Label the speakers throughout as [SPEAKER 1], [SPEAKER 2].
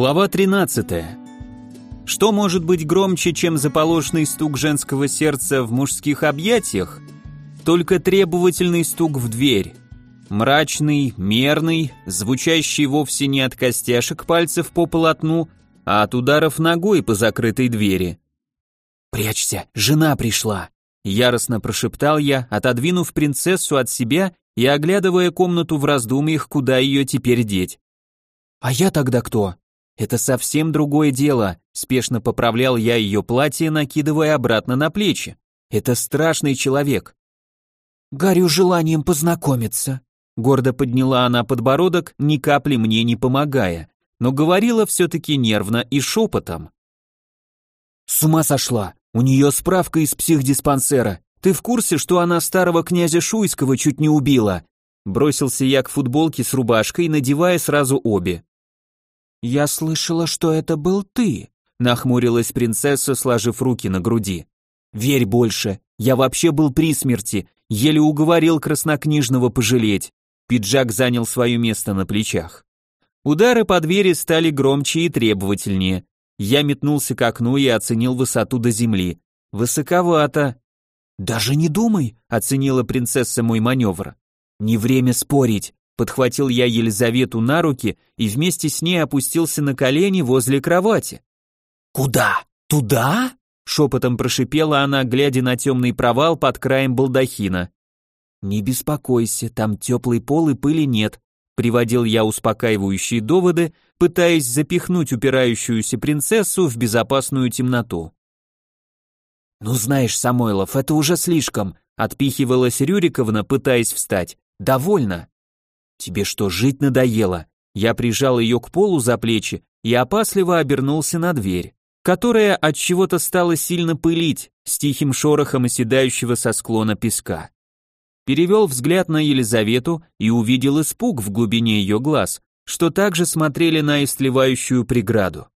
[SPEAKER 1] Глава 13. Что может быть громче, чем заполошный стук женского сердца в мужских объятиях? Только требовательный стук в дверь. Мрачный, мерный, звучащий вовсе не от костяшек пальцев по полотну, а от ударов ногой по закрытой двери. «Прячься, жена пришла!» Яростно прошептал я, отодвинув принцессу от себя и оглядывая комнату в раздумьях, куда ее теперь деть. «А я тогда кто?» «Это совсем другое дело», — спешно поправлял я ее платье, накидывая обратно на плечи. «Это страшный человек». «Горю желанием познакомиться», — гордо подняла она подбородок, ни капли мне не помогая, но говорила все-таки нервно и шепотом. «С ума сошла! У нее справка из психдиспансера. Ты в курсе, что она старого князя Шуйского чуть не убила?» Бросился я к футболке с рубашкой, надевая сразу обе. «Я слышала, что это был ты», — нахмурилась принцесса, сложив руки на груди. «Верь больше, я вообще был при смерти, еле уговорил краснокнижного пожалеть». Пиджак занял свое место на плечах. Удары по двери стали громче и требовательнее. Я метнулся к окну и оценил высоту до земли. Высоковато. «Даже не думай», — оценила принцесса мой маневр. «Не время спорить. Подхватил я Елизавету на руки и вместе с ней опустился на колени возле кровати. «Куда? Туда?» Шепотом прошипела она, глядя на темный провал под краем балдахина. «Не беспокойся, там теплый пол и пыли нет», приводил я успокаивающие доводы, пытаясь запихнуть упирающуюся принцессу в безопасную темноту. «Ну знаешь, Самойлов, это уже слишком», отпихивалась Рюриковна, пытаясь встать. «Довольно». «Тебе что, жить надоело?» Я прижал ее к полу за плечи и опасливо обернулся на дверь, которая от чего-то стала сильно пылить с тихим шорохом оседающего со склона песка. Перевел взгляд на Елизавету и увидел испуг в глубине ее глаз, что также смотрели на истлевающую преграду.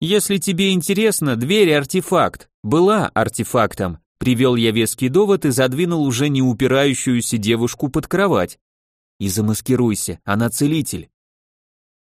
[SPEAKER 1] Если тебе интересно, дверь артефакт, была артефактом, привел я веский довод и задвинул уже не упирающуюся девушку под кровать, и замаскируйся, она целитель.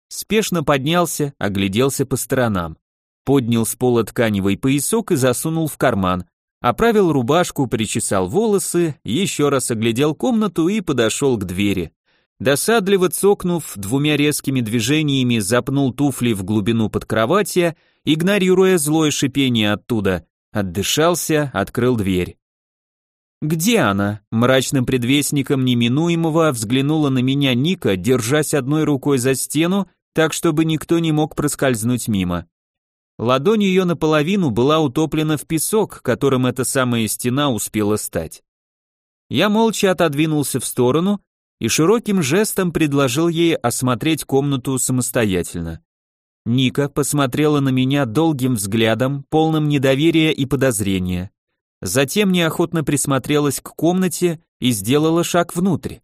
[SPEAKER 1] Спешно поднялся, огляделся по сторонам. Поднял с пола тканевый поясок и засунул в карман. Оправил рубашку, причесал волосы, еще раз оглядел комнату и подошел к двери. Досадливо цокнув, двумя резкими движениями запнул туфли в глубину под кроватья, игнорируя злое шипение оттуда, отдышался, открыл дверь. «Где она?» Мрачным предвестником неминуемого взглянула на меня Ника, держась одной рукой за стену, так чтобы никто не мог проскользнуть мимо. Ладонь ее наполовину была утоплена в песок, которым эта самая стена успела стать. Я молча отодвинулся в сторону и широким жестом предложил ей осмотреть комнату самостоятельно. Ника посмотрела на меня долгим взглядом, полным недоверия и подозрения. Затем неохотно присмотрелась к комнате и сделала шаг внутрь.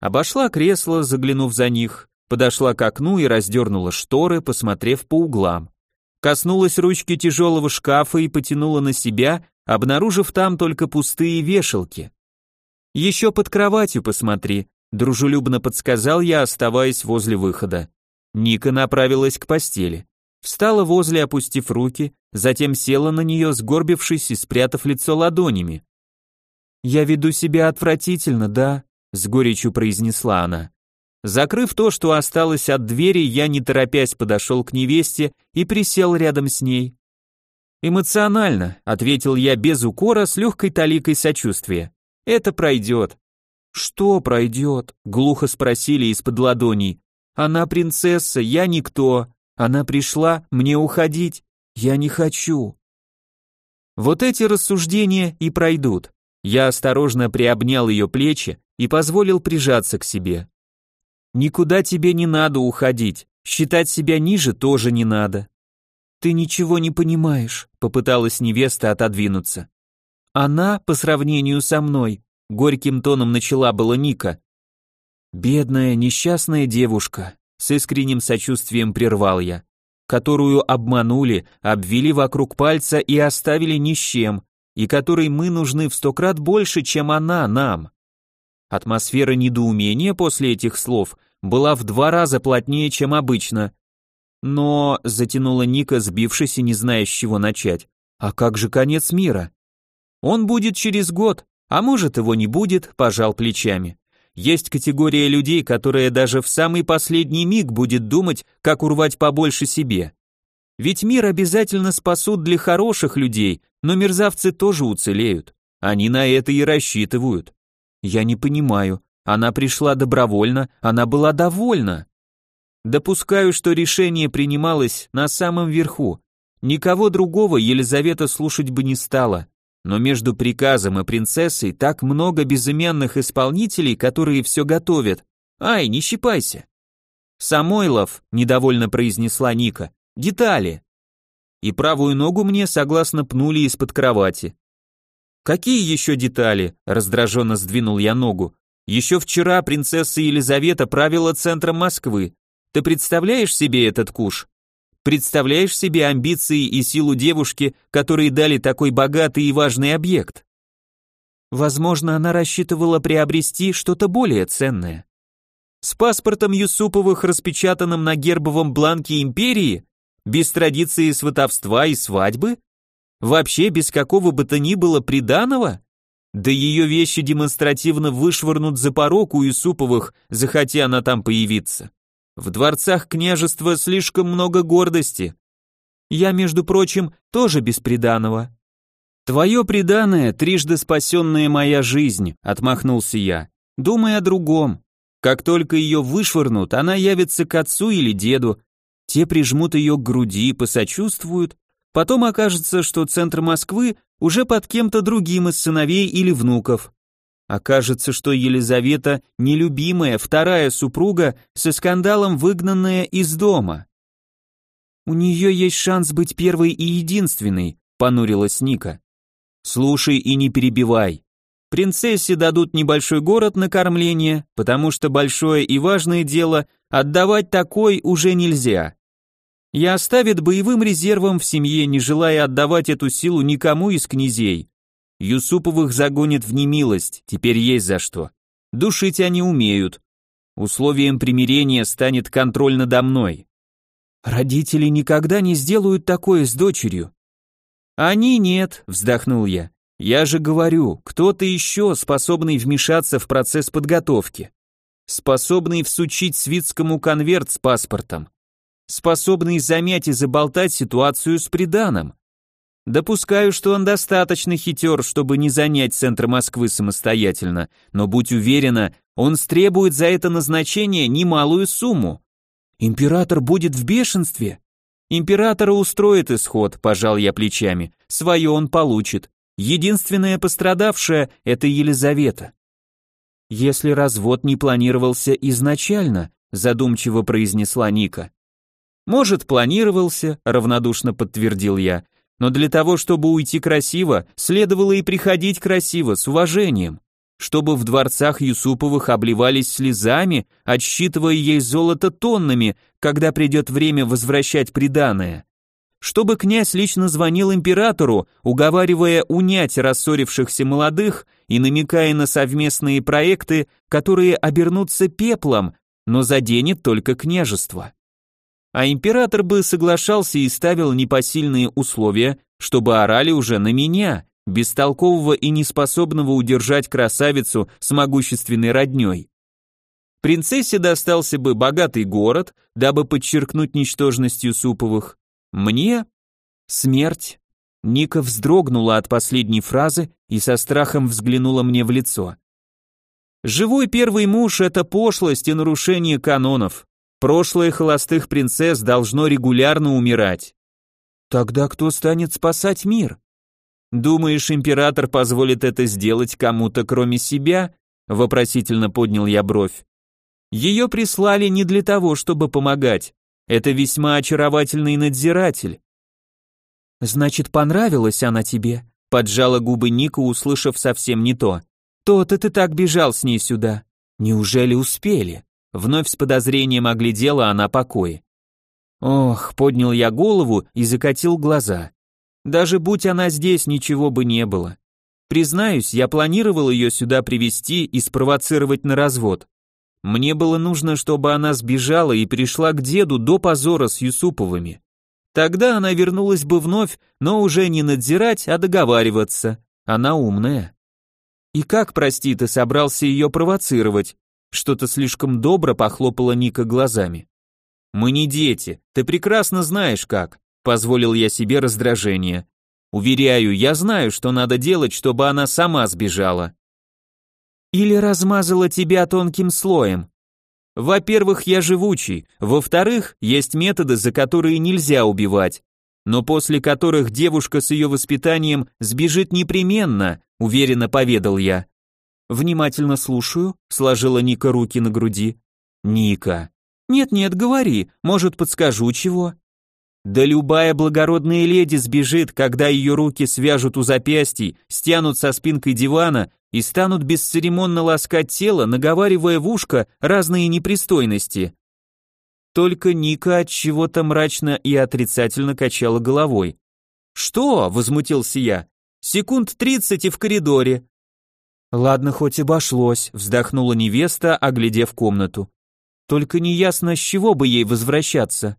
[SPEAKER 1] Обошла кресло, заглянув за них, подошла к окну и раздернула шторы, посмотрев по углам. Коснулась ручки тяжелого шкафа и потянула на себя, обнаружив там только пустые вешалки. «Еще под кроватью посмотри», — дружелюбно подсказал я, оставаясь возле выхода. Ника направилась к постели. Встала возле, опустив руки, затем села на нее, сгорбившись и спрятав лицо ладонями. «Я веду себя отвратительно, да?» — с горечью произнесла она. Закрыв то, что осталось от двери, я, не торопясь, подошел к невесте и присел рядом с ней. «Эмоционально», — ответил я без укора, с легкой таликой сочувствия. «Это пройдет». «Что пройдет?» — глухо спросили из-под ладоней. «Она принцесса, я никто. Она пришла, мне уходить. Я не хочу. Вот эти рассуждения и пройдут. Я осторожно приобнял ее плечи и позволил прижаться к себе. Никуда тебе не надо уходить, считать себя ниже тоже не надо. Ты ничего не понимаешь, попыталась невеста отодвинуться. Она, по сравнению со мной, горьким тоном начала была Ника. Бедная, несчастная девушка, с искренним сочувствием прервал я, которую обманули, обвели вокруг пальца и оставили ни с чем, и которой мы нужны в сто крат больше, чем она нам. Атмосфера недоумения после этих слов была в два раза плотнее, чем обычно. Но, затянула Ника, сбившись и не зная, с чего начать. А как же конец мира? Он будет через год, а может его не будет, пожал плечами. Есть категория людей, которая даже в самый последний миг будет думать, как урвать побольше себе. Ведь мир обязательно спасут для хороших людей, но мерзавцы тоже уцелеют. Они на это и рассчитывают. Я не понимаю. Она пришла добровольно, она была довольна. Допускаю, что решение принималось на самом верху. Никого другого Елизавета слушать бы не стала. Но между приказом и принцессой так много безымянных исполнителей, которые все готовят. Ай, не щипайся. Самойлов, недовольно произнесла Ника. Детали. И правую ногу мне согласно пнули из-под кровати. Какие еще детали? раздраженно сдвинул я ногу. Еще вчера принцесса Елизавета правила центром Москвы. Ты представляешь себе этот куш? Представляешь себе амбиции и силу девушки, которые дали такой богатый и важный объект? Возможно, она рассчитывала приобрести что-то более ценное. С паспортом Юсуповых, распечатанным на гербовом бланке империи, без традиции сватовства и свадьбы, вообще без какого бы то ни было приданого, да ее вещи демонстративно вышвырнут за порог у Юсуповых, захотя она там появиться. В дворцах княжества слишком много гордости. Я, между прочим, тоже без приданого. Твое приданое, трижды спасенная моя жизнь, отмахнулся я. Думай о другом. Как только ее вышвырнут, она явится к отцу или деду. Те прижмут ее к груди, посочувствуют. Потом окажется, что центр Москвы уже под кем-то другим из сыновей или внуков. Окажется, что Елизавета нелюбимая вторая супруга со скандалом выгнанная из дома. У нее есть шанс быть первой и единственной, понурилась Ника. Слушай и не перебивай. Принцессе дадут небольшой город на кормление, потому что большое и важное дело отдавать такой уже нельзя. Я оставит боевым резервом в семье, не желая отдавать эту силу никому из князей. Юсуповых загонят в немилость, теперь есть за что. Душить они умеют. Условием примирения станет контроль надо мной. Родители никогда не сделают такое с дочерью. Они нет, вздохнул я. Я же говорю, кто-то еще способный вмешаться в процесс подготовки. Способный всучить Свитскому конверт с паспортом. Способный замять и заболтать ситуацию с приданым. Допускаю, что он достаточно хитер, чтобы не занять центр Москвы самостоятельно, но будь уверена, он стребует за это назначение немалую сумму. Император будет в бешенстве. Императора устроит исход, пожал я плечами. Свое он получит. Единственная пострадавшая – это Елизавета. Если развод не планировался изначально, задумчиво произнесла Ника. Может, планировался, равнодушно подтвердил я, но для того, чтобы уйти красиво, следовало и приходить красиво, с уважением. Чтобы в дворцах Юсуповых обливались слезами, отсчитывая ей золото тоннами, когда придет время возвращать приданое. Чтобы князь лично звонил императору, уговаривая унять рассорившихся молодых и намекая на совместные проекты, которые обернутся пеплом, но заденет только княжество. А император бы соглашался и ставил непосильные условия, чтобы орали уже на меня, бестолкового и неспособного удержать красавицу с могущественной роднёй. Принцессе достался бы богатый город, дабы подчеркнуть ничтожность Юсуповых. Мне смерть. Ника вздрогнула от последней фразы и со страхом взглянула мне в лицо. Живой первый муж это пошлость и нарушение канонов. Прошлое холостых принцесс должно регулярно умирать. Тогда кто станет спасать мир? Думаешь, император позволит это сделать кому-то кроме себя? Вопросительно поднял я бровь. Ее прислали не для того, чтобы помогать. Это весьма очаровательный надзиратель. Значит, понравилась она тебе? Поджала губы Ника, услышав совсем не то. То-то ты так бежал с ней сюда. Неужели успели? Вновь с подозрением оглядела она покои. Ох, поднял я голову и закатил глаза. Даже будь она здесь, ничего бы не было. Признаюсь, я планировал ее сюда привести и спровоцировать на развод. Мне было нужно, чтобы она сбежала и пришла к деду до позора с Юсуповыми. Тогда она вернулась бы вновь, но уже не надзирать, а договариваться. Она умная. И как, прости, ты собрался ее провоцировать? Что-то слишком добро похлопала Ника глазами. Мы не дети, ты прекрасно знаешь как, позволил я себе раздражение. Уверяю, я знаю, что надо делать, чтобы она сама сбежала. Или размазала тебя тонким слоем. Во-первых, я живучий, во-вторых, есть методы, за которые нельзя убивать, но после которых девушка с ее воспитанием сбежит непременно, уверенно поведал я. Внимательно слушаю, сложила Ника руки на груди. Ника. Нет-нет, говори, может, подскажу чего. Да любая благородная леди сбежит, когда ее руки свяжут у запястий, стянут со спинкой дивана и станут бесцеремонно ласкать тело, наговаривая в ушко разные непристойности. Только Ника от чего-то мрачно и отрицательно качала головой. «Что?» — возмутился я. «Секунд тридцать и в коридоре». «Ладно, хоть обошлось», — вздохнула невеста, оглядев комнату. «Только неясно, с чего бы ей возвращаться».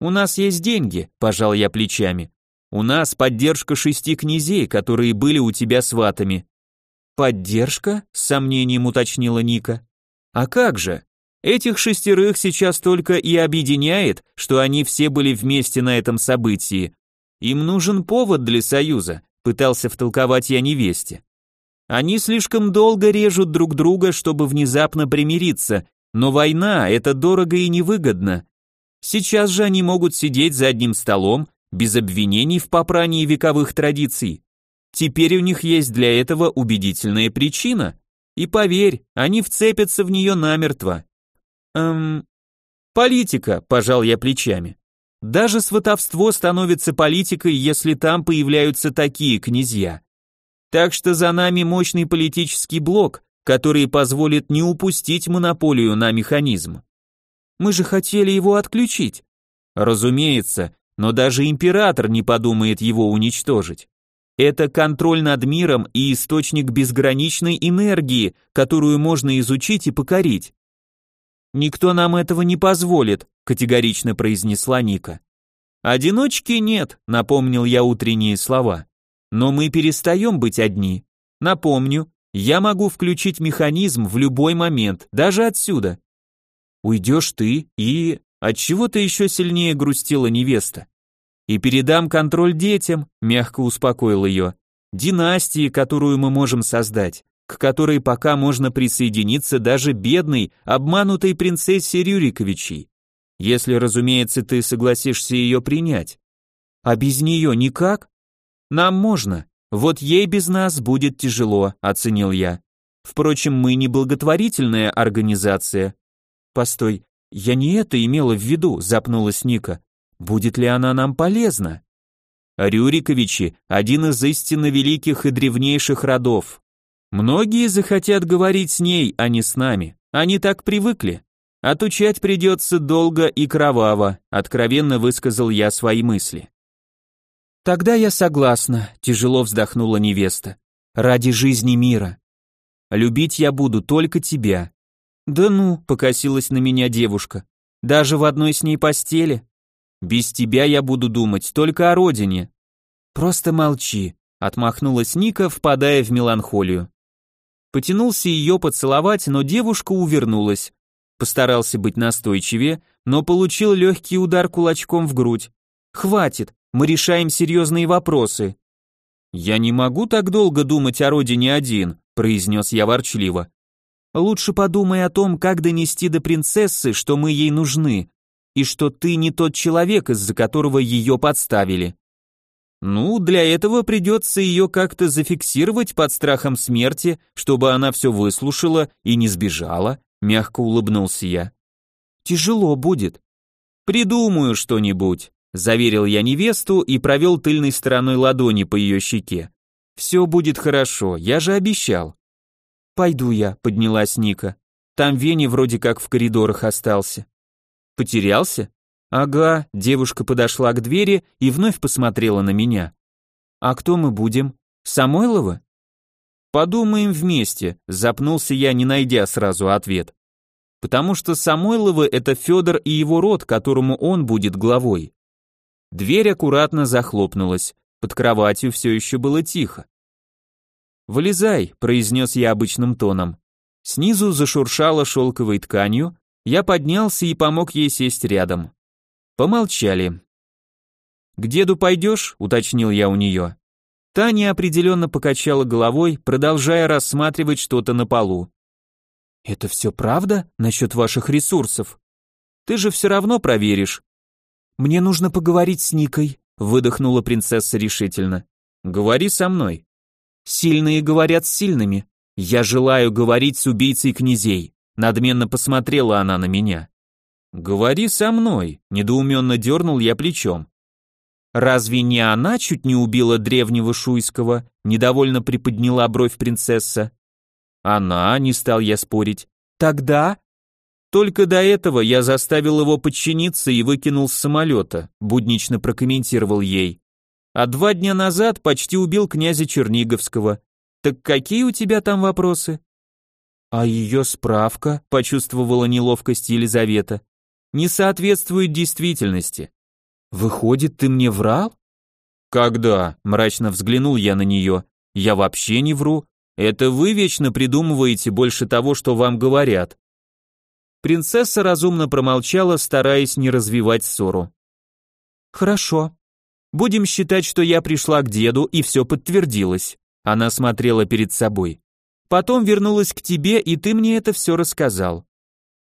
[SPEAKER 1] «У нас есть деньги», — пожал я плечами. «У нас поддержка шести князей, которые были у тебя сватами. «Поддержка?» — с сомнением уточнила Ника. «А как же? Этих шестерых сейчас только и объединяет, что они все были вместе на этом событии. Им нужен повод для союза», — пытался втолковать я невесте. «Они слишком долго режут друг друга, чтобы внезапно примириться, но война — это дорого и невыгодно. Сейчас же они могут сидеть за одним столом, без обвинений в попрании вековых традиций. Теперь у них есть для этого убедительная причина. И поверь, они вцепятся в нее намертво. Эм... Политика, пожал я плечами. Даже сватовство становится политикой, если там появляются такие князья. Так что за нами мощный политический блок, который позволит не упустить монополию на механизм. Мы же хотели его отключить. Разумеется, но даже император не подумает его уничтожить. Это контроль над миром и источник безграничной энергии, которую можно изучить и покорить. Никто нам этого не позволит, категорично произнесла Ника. Одиночки нет, напомнил я утренние слова. Но мы перестаем быть одни. Напомню, я могу включить механизм в любой момент, даже отсюда. Уйдешь ты и... от чего то еще сильнее грустила невеста и передам контроль детям», — мягко успокоил ее. «Династии, которую мы можем создать, к которой пока можно присоединиться даже бедной, обманутой принцессе Рюриковичей. Если, разумеется, ты согласишься ее принять. А без нее никак? Нам можно. Вот ей без нас будет тяжело, оценил я. Впрочем, мы не благотворительная организация. Постой, я не это имела в виду, запнулась Ника. Будет ли она нам полезна? Рюриковичи – один из истинно великих и древнейших родов. Многие захотят говорить с ней, а не с нами. Они так привыкли. Отучать придется долго и кроваво, откровенно высказал я свои мысли. Тогда я согласна, тяжело вздохнула невеста. Ради жизни мира. Любить я буду только тебя. Да ну, покосилась на меня девушка. Даже в одной с ней постели. Без тебя я буду думать только о родине. Просто молчи, отмахнулась Ника, впадая в меланхолию. Потянулся ее поцеловать, но девушка увернулась. Постарался быть настойчивее, но получил легкий удар кулачком в грудь. Хватит, мы решаем серьезные вопросы. Я не могу так долго думать о родине один, произнес я ворчливо. Лучше подумай о том, как донести до принцессы, что мы ей нужны, и что ты не тот человек, из-за которого ее подставили. Ну, для этого придется ее как-то зафиксировать под страхом смерти, чтобы она все выслушала и не сбежала, мягко улыбнулся я. Тяжело будет. Придумаю что-нибудь, заверил я невесту и провел тыльной стороной ладони по ее щеке. Все будет хорошо, я же обещал. Пойду я, поднялась Ника. Там Вени вроде как в коридорах остался. Потерялся? Ага, девушка подошла к двери и вновь посмотрела на меня. А кто мы будем? Самойлова? Подумаем вместе, запнулся я, не найдя сразу ответ. потому что Самойловы это Федор и его род, которому он будет главой. Дверь аккуратно захлопнулась, под кроватью все еще было тихо. «Вылезай», — произнес я обычным тоном. Снизу зашуршало шелковой тканью, я поднялся и помог ей сесть рядом. Помолчали. «К деду пойдешь?» — уточнил я у нее. Таня определенно покачала головой, продолжая рассматривать что-то на полу. «Это все правда насчет ваших ресурсов? Ты же все равно проверишь». «Мне нужно поговорить с Никой», — выдохнула принцесса решительно. «Говори со мной». «Сильные говорят с сильными. Я желаю говорить с убийцей князей», — надменно посмотрела она на меня. «Говори со мной», — недоуменно дернул я плечом. Разве не она чуть не убила древнего Шуйского? Недовольно приподняла бровь принцесса. Она, не стал я спорить. Тогда? Только до этого я заставил его подчиниться и выкинул с самолета, буднично прокомментировал ей. А два дня назад почти убил князя Черниговского. Так какие у тебя там вопросы? А ее справка, почувствовала неловкость Елизавета, не соответствует действительности. Выходит, ты мне врал? Когда? Мрачно взглянул я на нее. Я вообще не вру. Это вы вечно придумываете больше того, что вам говорят. Принцесса разумно промолчала, стараясь не развивать ссору. Хорошо. Будем считать, что я пришла к деду и все подтвердилось. Она смотрела перед собой. Потом вернулась к тебе, и ты мне это все рассказал.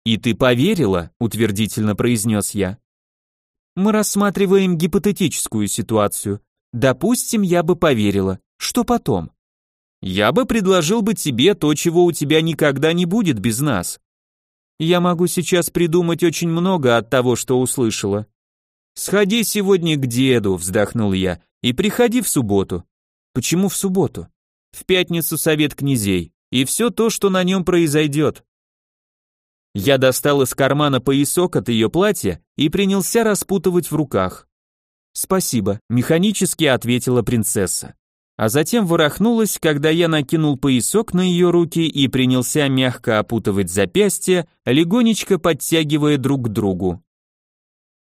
[SPEAKER 1] И ты поверила, утвердительно произнес я. Мы рассматриваем гипотетическую ситуацию. Допустим, я бы поверила. Что потом? Я бы предложил бы тебе то, чего у тебя никогда не будет без нас. Я могу сейчас придумать очень много от того, что услышала. Сходи сегодня к деду, вздохнул я, и приходи в субботу. Почему в субботу? В пятницу совет князей, и все то, что на нем произойдет. Я достал из кармана поясок от ее платья и принялся распутывать в руках. «Спасибо», — механически ответила принцесса. А затем ворохнулась, когда я накинул поясок на ее руки и принялся мягко опутывать запястья, легонечко подтягивая друг к другу.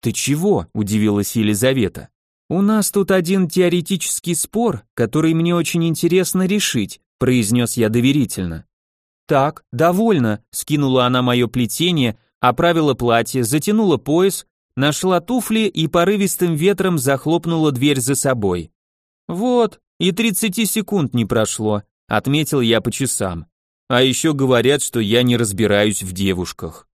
[SPEAKER 1] «Ты чего?» – удивилась Елизавета. «У нас тут один теоретический спор, который мне очень интересно решить», – произнес я доверительно. «Так, довольно», — скинула она мое плетение, оправила платье, затянула пояс, нашла туфли и порывистым ветром захлопнула дверь за собой. «Вот, и 30 секунд не прошло», — отметил я по часам. «А еще говорят, что я не разбираюсь в девушках».